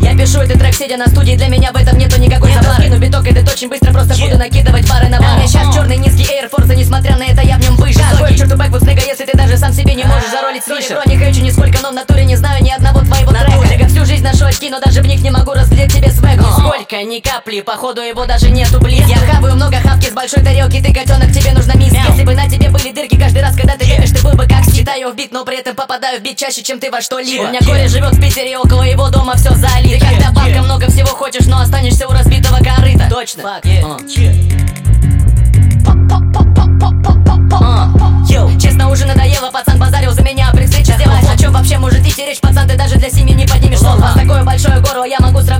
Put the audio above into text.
Я пишу этот трек, сидя на студии, для меня в этом нету никакой Нет, заплаты. Скину биток, этот очень быстро, просто буду накидывать пары на бар э. сейчас черный низкий Air Force, несмотря на это я в нем выше. Какой? К черту бэквуд снега, если ты даже сам себе не э. можешь заролить свиши Про них хочу нисколько, но в натуре не знаю ни одного твоего трека. Всю жизнь ношу очки, но даже в них не могу разглядеть тебе свег. Нисколько, ни капли, походу его даже нету близко. Я хаваю Считаю в бит, но при этом попадаю в бит чаще, чем ты во что-либо. У меня Коля живет в Питере, около его дома все залито. Ты когда банка много всего хочешь, но останешься у разбитого корыта. Точно. Факт. Йоу, честно уже надоело, пацан базарил за меня При встрече. Сделать, о чем вообще может идти речь Пацан, ты даже для семьи не поднимешь. Слов Вас такое большое горло, я могу сравнить